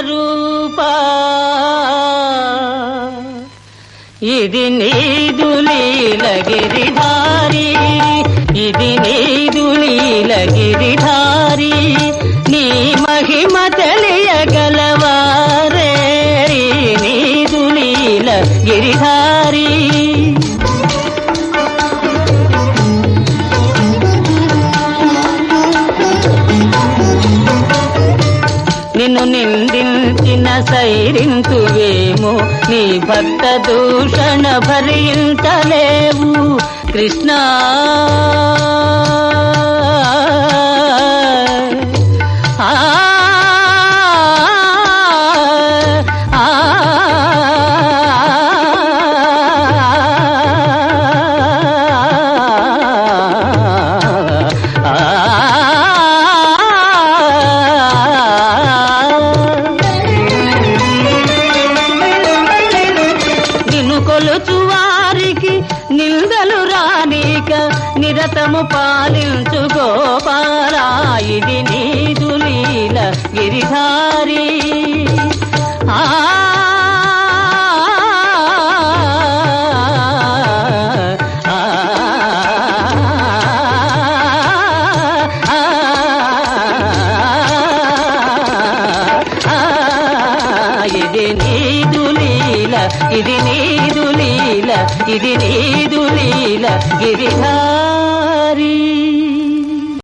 రూప. ఇది నీదు లీలగిరిధారి ఇది నీదు లీలగిరిధారి నీ మహిమ తెలియగలవారే. నీదు లీలగిరిధారి నిన్ను నిందించిన సైరింతువేమో నీ భక్త దూషణ భరింతలేవు కృష్ణ. ఆ, కొలుచు వారికి నిందలు రానిక నిరతము పాలించు గోపాలా ఇది నీదు లీల గిరిధారి ఆ ఆ, ఆ, ఇది నీదు లీల ఇది నీదు లీల ఇది నీదు లీల గిరిధారి.